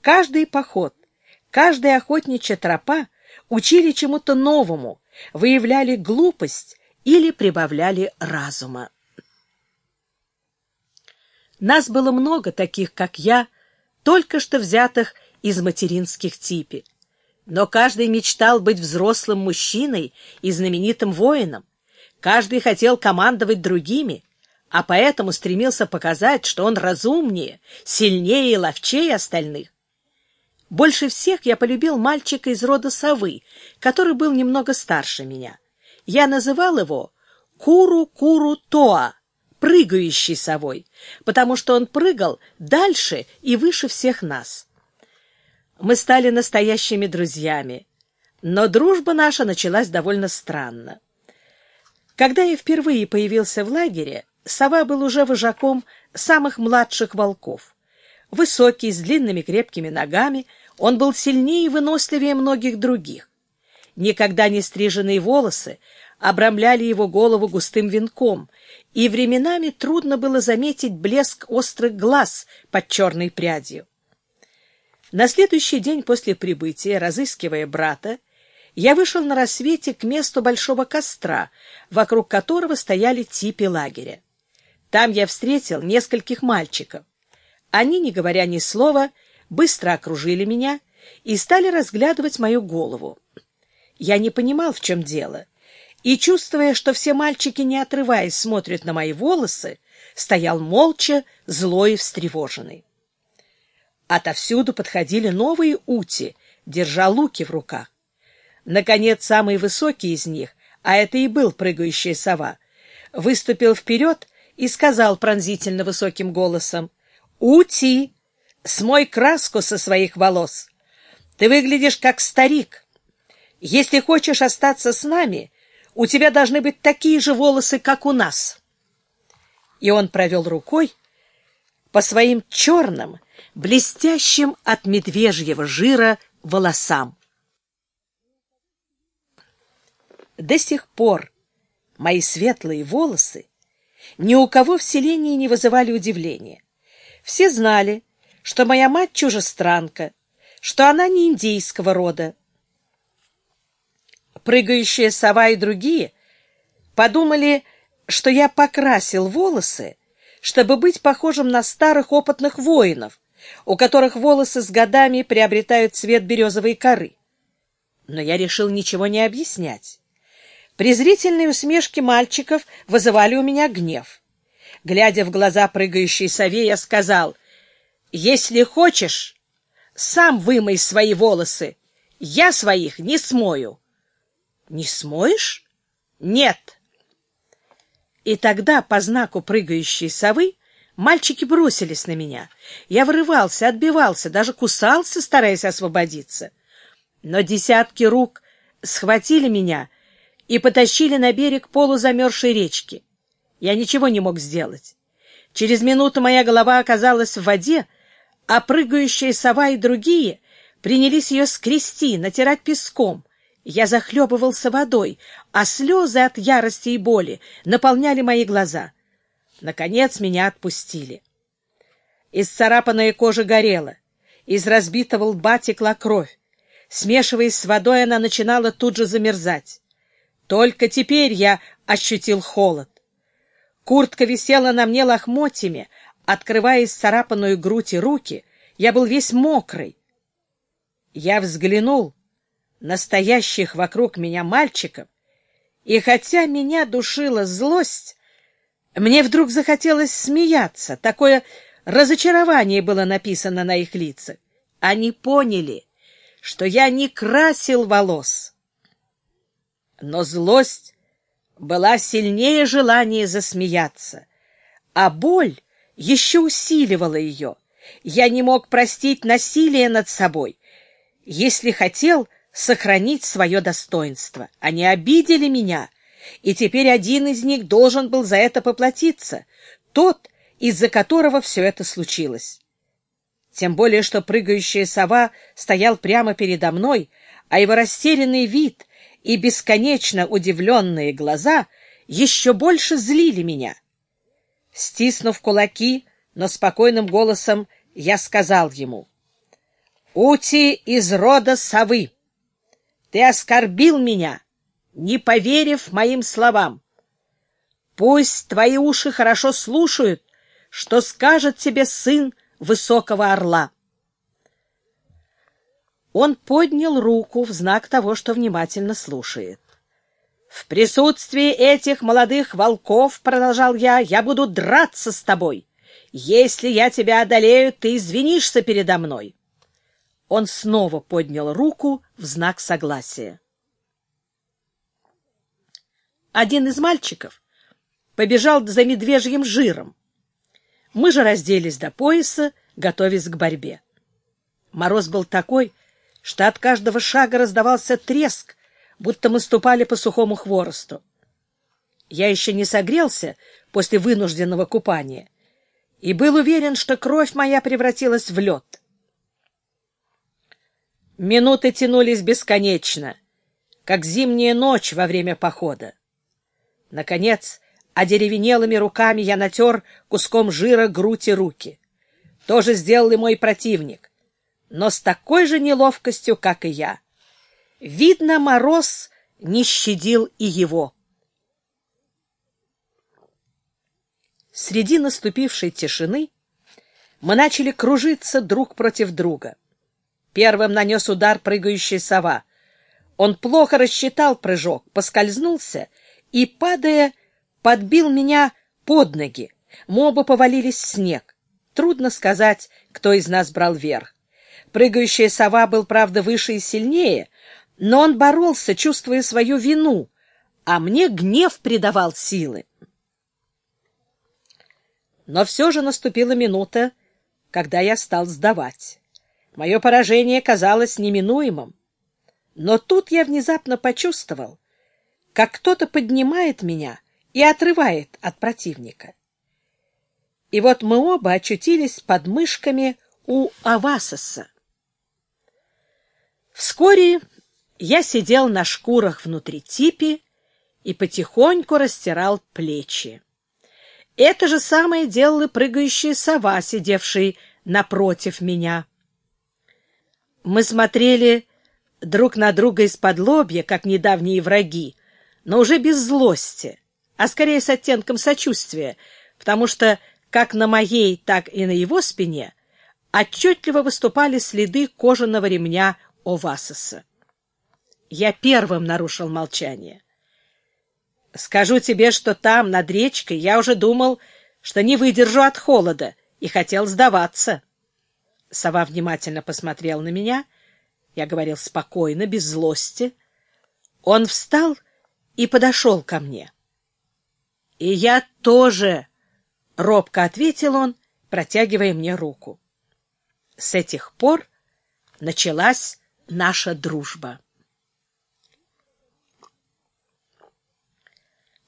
Каждый поход, каждая охотничья тропа учили чему-то новому, выявляли глупость или прибавляли разума. Нас было много таких, как я, только что взятых из материнских типи. Но каждый мечтал быть взрослым мужчиной и знаменитым воином. Каждый хотел командовать другими, а поэтому стремился показать, что он разумнее, сильнее и ловчее остальных. Больше всех я полюбил мальчика из рода совы, который был немного старше меня. Я называл его Куру-Куру-Тоа, прыгающей совой, потому что он прыгал дальше и выше всех нас. Мы стали настоящими друзьями, но дружба наша началась довольно странно. Когда я впервые появился в лагере, сова был уже вожаком самых младших волков. Высокий, с длинными крепкими ногами, он был сильнее и выносливее многих других. Никогда не стриженные волосы обрамляли его голову густым венком, и временами трудно было заметить блеск острых глаз под черной прядью. На следующий день после прибытия, разыскивая брата, я вышел на рассвете к месту большого костра, вокруг которого стояли типи лагеря. Там я встретил нескольких мальчиков. Они, не говоря ни слова, быстро окружили меня и стали разглядывать мою голову. Я не понимал, в чем дело, и, чувствуя, что все мальчики, не отрываясь, смотрят на мои волосы, стоял молча, злой и встревоженный. Отовсюду подходили новые ути, держа луки в руках. Наконец, самый высокий из них, а это и был прыгающая сова, выступил вперед и сказал пронзительно высоким голосом, «Ути, смой краску со своих волос. Ты выглядишь как старик. Если хочешь остаться с нами, у тебя должны быть такие же волосы, как у нас. И он провел рукой по своим черным, блестящим от медвежьего жира волосам. До сих пор мои светлые волосы ни у кого в селении не вызывали удивления. Все знали, что моя мать чужестранка, что она не индейского рода. Прыгающая сова и другие подумали, что я покрасил волосы, чтобы быть похожим на старых опытных воинов, у которых волосы с годами приобретают цвет березовой коры. Но я решил ничего не объяснять. Презрительные усмешки мальчиков вызывали у меня гнев. Глядя в глаза прыгающей сове, я сказал — если хочешь, сам вымой свои волосы. Я своих не смою. Не смоешь? Нет. И тогда, по знаку прыгающей совы, мальчики бросились на меня. Я вырывался, отбивался, даже кусался, стараясь освободиться. Но десятки рук схватили меня и потащили на берег полузамерзшей речки. Я ничего не мог сделать. Через минуту моя голова оказалась в воде, а прыгающая сова и другие принялись ее скрести, натирать песком. Я захлебывался водой, а слезы от ярости и боли наполняли мои глаза. Наконец меня отпустили. Исцарапанная кожа горела, из разбитого лба текла кровь. Смешиваясь с водой, она начинала тут же замерзать. Только теперь я ощутил холод. Куртка висела на мне лохмотьями, Открывая исцарапанную грудь и руки, я был весь мокрый. Я взглянул на стоящих вокруг меня мальчиков, и хотя меня душила злость, мне вдруг захотелось смеяться. Такое разочарование было написано на их лицах. Они поняли, что я не красил волос. Но злость была сильнее желания засмеяться, а боль еще усиливало ее. Я не мог простить насилие над собой, если хотел сохранить свое достоинство. Они обидели меня, и теперь один из них должен был за это поплатиться, тот, из-за которого все это случилось. Тем более, что прыгающая сова стоял прямо передо мной, а его растерянный вид и бесконечно удивленные глаза еще больше злили меня. Стиснув кулаки, но спокойным голосом я сказал ему, Ути из рода совы. Ты оскорбил меня, не поверив моим словам. Пусть твои уши хорошо слушают, что скажет тебе сын высокого орла. Он поднял руку в знак того, что внимательно слушает. «В присутствии этих молодых волков, — продолжал я, — я буду драться с тобой. Если я тебя одолею, ты извинишься передо мной». Он снова поднял руку в знак согласия. Один из мальчиков побежал за медвежьим жиром. Мы же разделись до пояса, готовясь к борьбе. Мороз был такой, что от каждого шага раздавался треск, будто мы ступали по сухому хворосту. Я еще не согрелся после вынужденного купания и был уверен, что кровь моя превратилась в лед. Минуты тянулись бесконечно, как зимняя ночь во время похода. Наконец, одеревенелыми руками я натер куском жира грудь и руки. То же сделал и мой противник, но с такой же неловкостью, как и я. Видно, мороз не щадил и его. Среди наступившей тишины мы начали кружиться друг против друга. Первым нанес удар прыгающая сова. Он плохо рассчитал прыжок, поскользнулся и, падая, подбил меня под ноги. Мы оба повалились в снег. Трудно сказать, кто из нас брал верх. Прыгающая сова был, правда, выше и сильнее, но он боролся, чувствуя свою вину, а мне гнев придавал силы. Но все же наступила минута, когда я стал сдавать. Мое поражение казалось неминуемым. Но тут я внезапно почувствовал, как кто-то поднимает меня и отрывает от противника. И вот мы оба очутились под мышками у Авасоса. Вскоре я сидел на шкурах внутри типи и потихоньку растирал плечи. Это же самое делала прыгающая сова, сидевшая напротив меня. Мы смотрели друг на друга из-под лобья, как недавние враги, но уже без злости, а скорее с оттенком сочувствия, потому что как на моей, так и на его спине отчетливо выступали следы кожаного ремня Овасоса. Я первым нарушил молчание. Скажу тебе, что там, над речкой, я уже думал, что не выдержу от холода, и хотел сдаваться. Сова внимательно посмотрел на меня. Я говорил спокойно, без злости. Он встал и подошел ко мне. — И я тоже, — робко ответил он, протягивая мне руку. С этих пор началась наша дружба.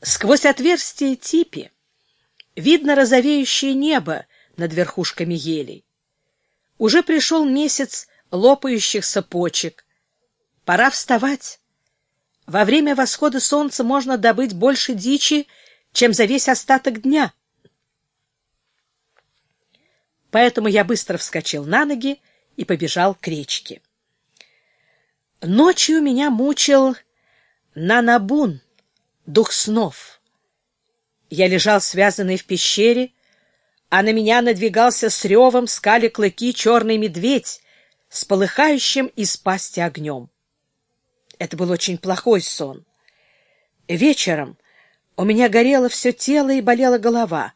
Сквозь отверстие типи видно розовеющее небо над верхушками елей. Уже пришел месяц лопающихся почек. Пора вставать. Во время восхода солнца можно добыть больше дичи, чем за весь остаток дня. Поэтому я быстро вскочил на ноги и побежал к речке. Ночью меня мучил Нанабун — дух снов. Я лежал связанный в пещере, а на меня надвигался с ревом скали клыки черный медведь с полыхающим из пасти огнем. Это был очень плохой сон. Вечером у меня горело все тело и болела голова.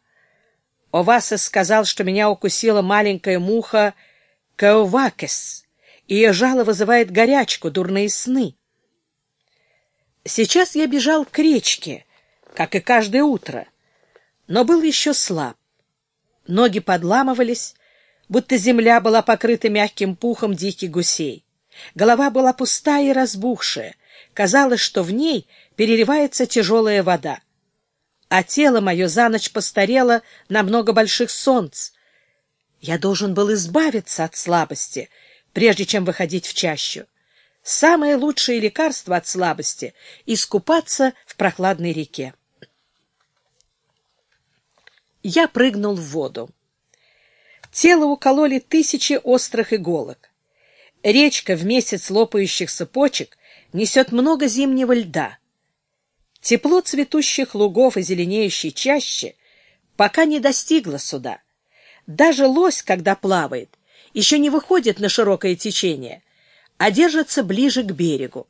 Оваса сказал, что меня укусила маленькая муха Каувакес, ее жало вызывает горячку, дурные сны. Сейчас я бежал к речке, как и каждое утро, но был еще слаб. Ноги подламывались, будто земля была покрыта мягким пухом диких гусей. Голова была пустая и разбухшая, казалось, что в ней переливается тяжелая вода. А тело мое за ночь постарело на много больших солнц. Я должен был избавиться от слабости, прежде чем выходить в чащу. Самое лучшее лекарство от слабости — искупаться в прохладной реке. Я прыгнул в воду. Тело укололи тысячи острых иголок. Речка в месяц лопающих цепочек несет много зимнего льда. Тепло цветущих лугов и зеленеющей чащи пока не достигло сюда. Даже лось, когда плавает, еще не выходит на широкое течение, а держится ближе к берегу.